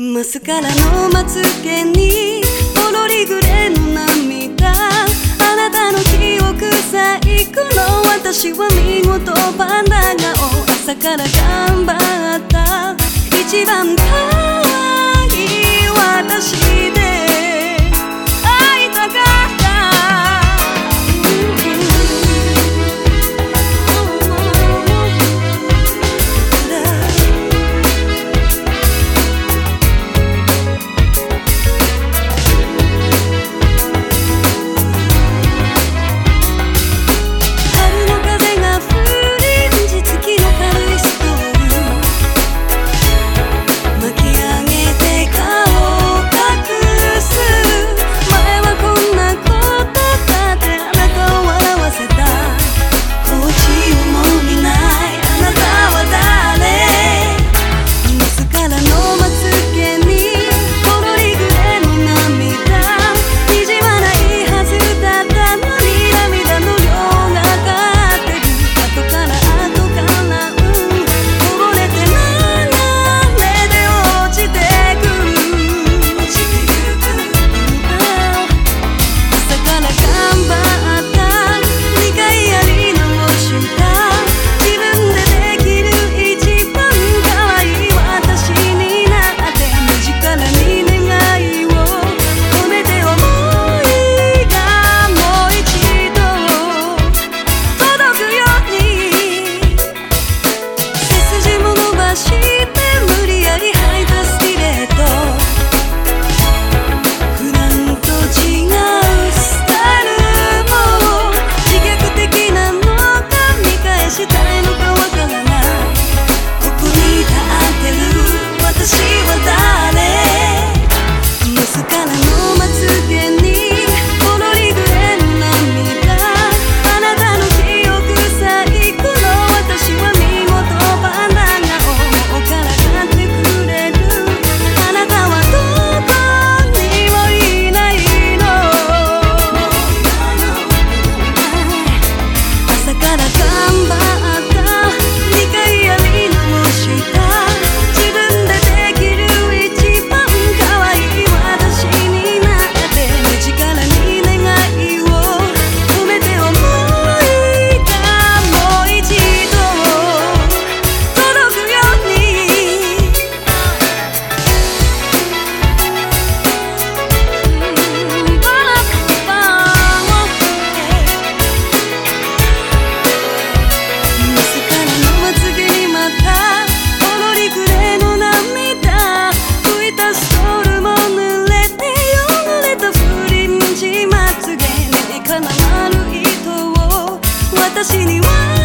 マスカラのまつげにポロリグレの涙。あなたの記憶さえくの。私は見事バナナを朝から頑張った。一番私には